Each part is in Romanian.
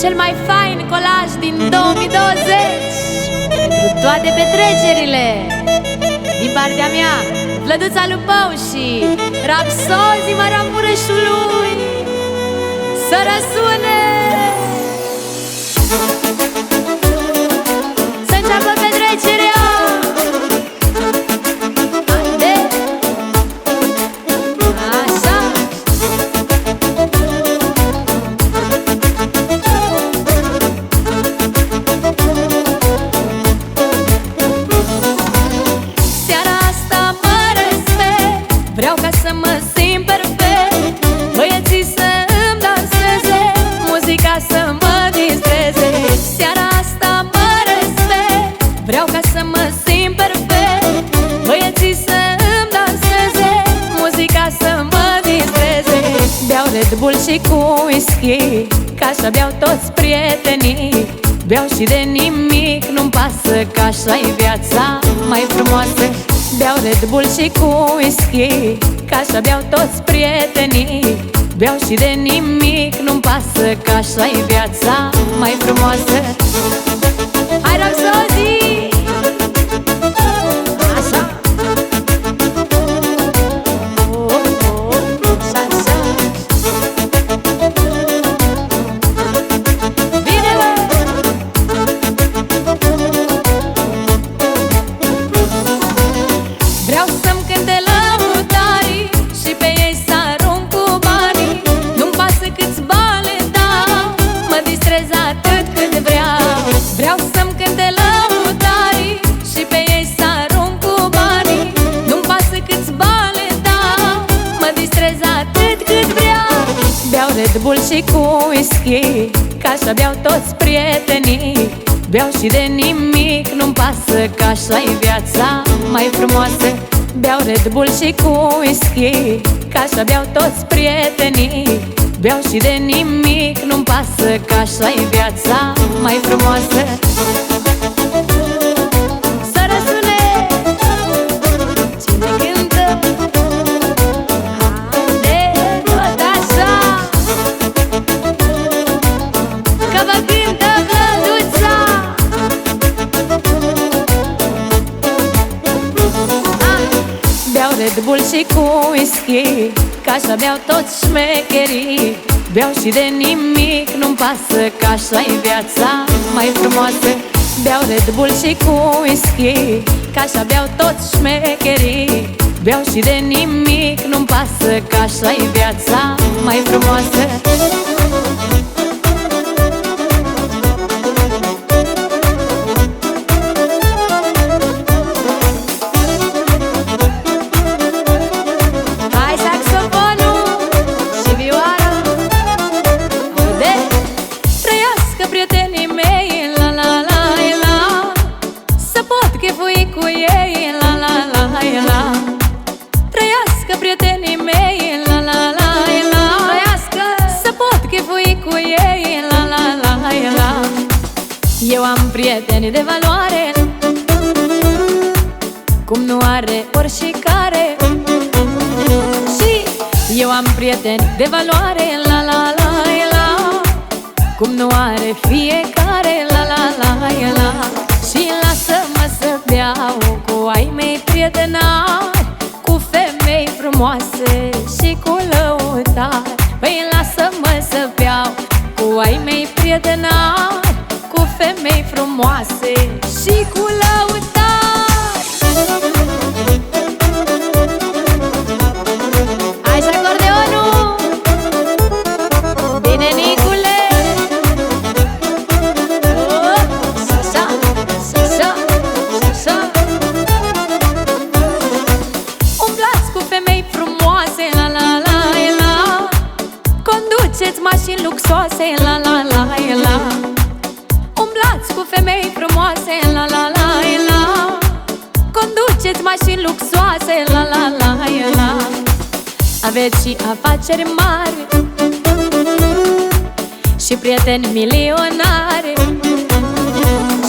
Cel mai fain colaj din 2020 Pentru toate petrecerile. Din partea mea Vlăduța Lupău și Rapsozii Maramureșului Să răsune Red Bull și cu whisky Ca așa beau toți prietenii. Beau și de nimic, nu-mi pasă Că așa e viața mai frumoasă. Beau Red Bull și cu whisky Ca așa beau toți prietenii. Beau și de nimic, nu-mi pasă Că așa e viața mai frumoasă. Hai, Roxozi! Și cu whisky Ca așa beau toți prietenii. Beau și de nimic, nu-mi pasă Că așa e viața mai frumoasă. Beau Red Bull și cu whisky Ca așa beau toți prietenii. Beau și de nimic, nu-mi pasă Că așa e viața mai frumoasă Red Bull și cu whisky Ca așa beau toți șmecherii. Beau și de nimic, nu-mi pasă Că așa e viața mai frumoasă. Beau Red Bull și cu whisky Ca așa beau toți șmecherii. Beau și de nimic, nu-mi pasă Că așa e viața mai frumoasă pot chefui cu ei La la la la Trăiască prietenii mei La la la la. Trăiască! Să pot chefui cu ei La la la la. Eu am prieteni de valoare. Cum nu are oricare și eu am prieteni de valoare La la la la. Cum nu are fiecare prietenari Cu femei frumoase Și cu lăutari. Păi lasă-mă să beau Cu ai mei prietenari Cu femei frumoase Și cu lăutari Conduceți mașini luxoase La la la la. Aveți și afaceri mari Și prieteni milionari.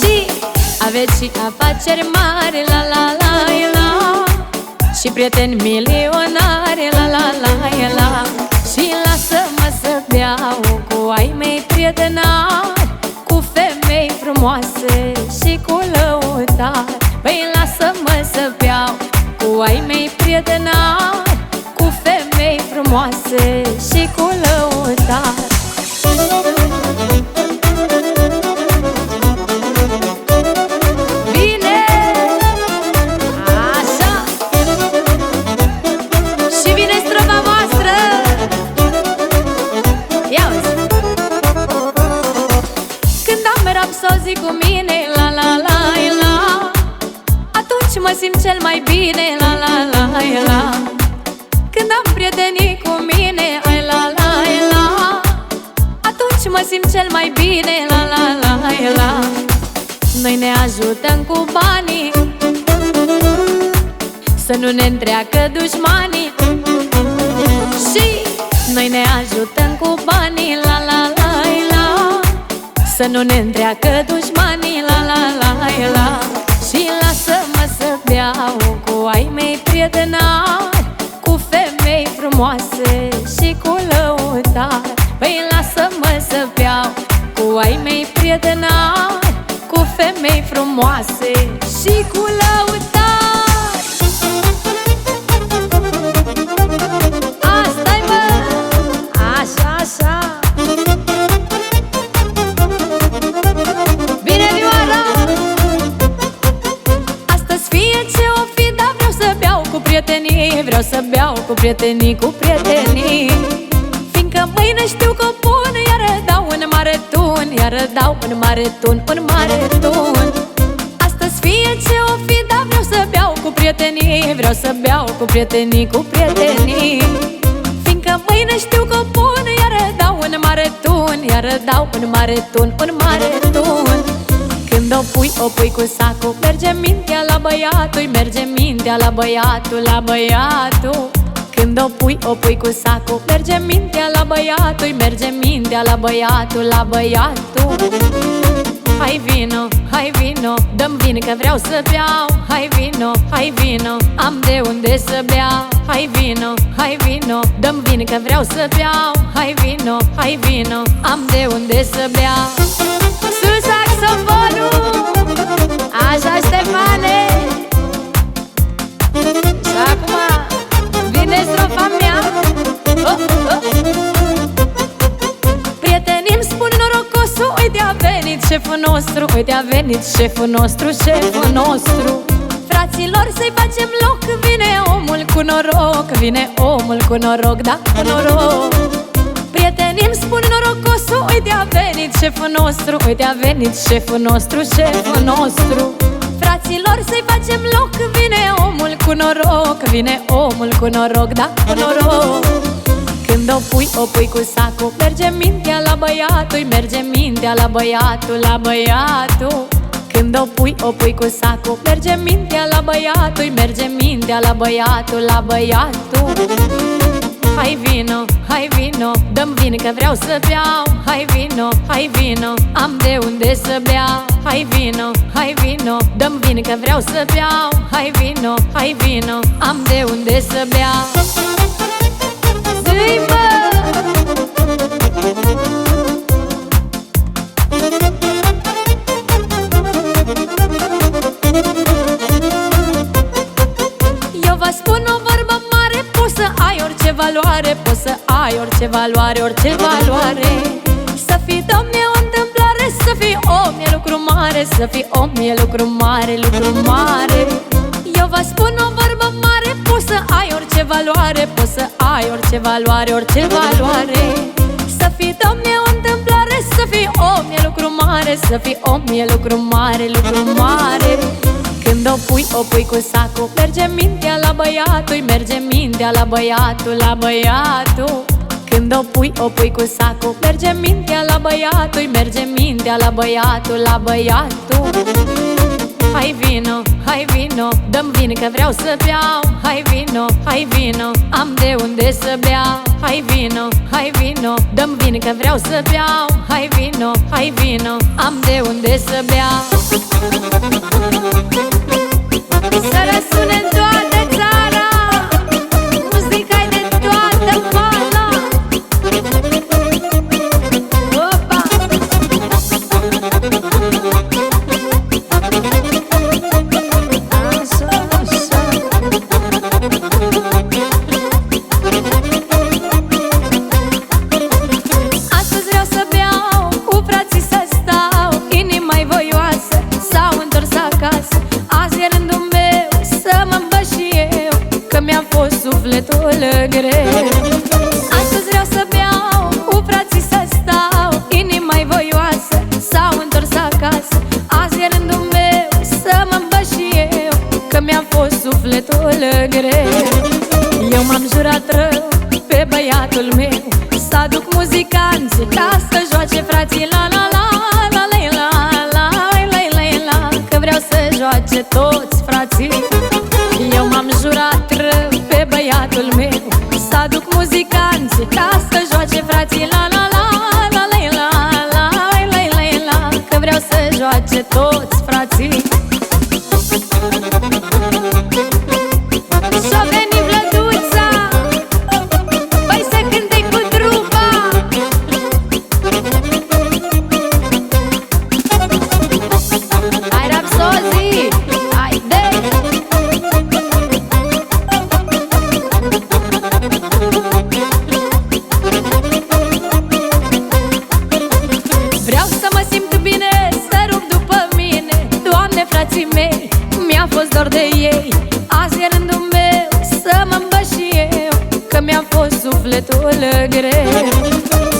Și vecii afaceri mari La la la la. Și prieteni milionari La la la prietenii cu mine, ai la la la. Atunci mă simt cel mai bine, la la la la. Noi ne ajutăm cu banii Să nu ne întreacă dușmanii. Și noi ne ajutăm cu banii, la la la să nu ne întreacă dușmanii la la la la. Și lasă-mă să beau cu ai mei prietenari Cu femei frumoase și cu lăutari Păi lasă-mă să beau cu ai mei prietenari Cu femei frumoase și cu lăutari să beau cu prietenii, cu prietenii. Fiindcă mâine știu că pun Iar dau un mare tun Iar dau un mare tun, un mare tun. Astăzi fie ce o fi, dar vreau să beau cu prietenii Vreau să beau cu prietenii, cu prietenii. Fiindcă mâine știu că pun Iar dau un mare tun Iar dau un mare tun, un mare tun. când o pui, o pui cu sacul. Merge mintea la băiatul Merge mintea la băiatul, la băiatul. Când o pui, o pui cu sacul. Merge mintea la băiatul Merge mintea la băiatul, la băiatul. Hai vino, hai vino, dăm vin că vreau să beau. Hai vino, hai vino, am de unde să beau Hai vino, hai vino, dăm vin că vreau să beau. Hai vino, hai vino, am de unde să beau Sus saxofonul, așa Ștefane Și acum vine strofa mea. Oh, oh. șeful nostru Uite a venit șeful nostru, șeful nostru. Fraților să-i facem loc Vine omul cu noroc Vine omul cu noroc, da, cu noroc Prietenii îmi spun norocosul Uite a venit șeful nostru Uite a venit șeful nostru, șeful nostru. Fraților să-i facem loc Vine omul cu noroc Vine omul cu noroc, da, cu noroc. Când o pui, o pui cu sacul Merge mintea la băiatul Merge mintea la băiatul, la băiatul. Când o pui, o pui cu sacul Merge mintea la băiatul Merge mintea la băiatul, la băiatul Hai vino, hai vino, dăm vin că vreau să beau. Hai vino, hai vino, am de unde să beau Hai vino, hai vino, dăm vin că vreau să beau. Hai vino, hai vino, am de unde să beau valoare Poți să ai orice valoare, orice valoare. Să fii domn e o întâmplare Să fii om e lucru mare Să fii om e lucru mare, lucru mare. Eu vă spun o vorbă mare Poți să ai orice valoare Poți să ai orice valoare, orice valoare. Să fii domn e o întâmplare Să fii om e lucru mare Să fii om e lucru mare, lucru mare când o pui, o pui cu sacul. Merge mintea la băiatul Merge mintea la băiatul, la băiatul. Când o pui, o pui cu sacul. Merge mintea la băiatul Merge mintea la băiatul, la băiatul Hai vino, hai vino Dăm vin că vreau să beau. Hai vino, hai vino Am de unde să beau. Hai vino, hai vino Dăm vin că vreau să beau. Hai vino, hai vino Am de unde să beau. Să răsune doar sufletul greu.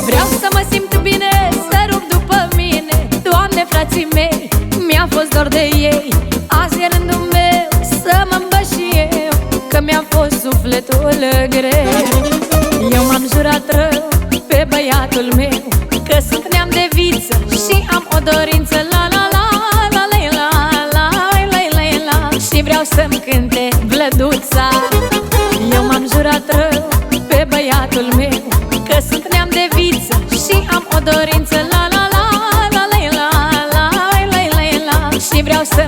Vreau să mă simt bine, să rup după mine. Doamne, frații mei, mi-a fost dor de ei. Azi e rândul meu să mă și eu Că mi-a fost sufletul greu. Eu m-am jurat rău pe băiatul meu Că sunt neam de viță și am o dorință. La la să-mi cânte vlăduța visul meu Că sunt neam de viță și am o dorință La la la, la la la, la la la, la Și vreau să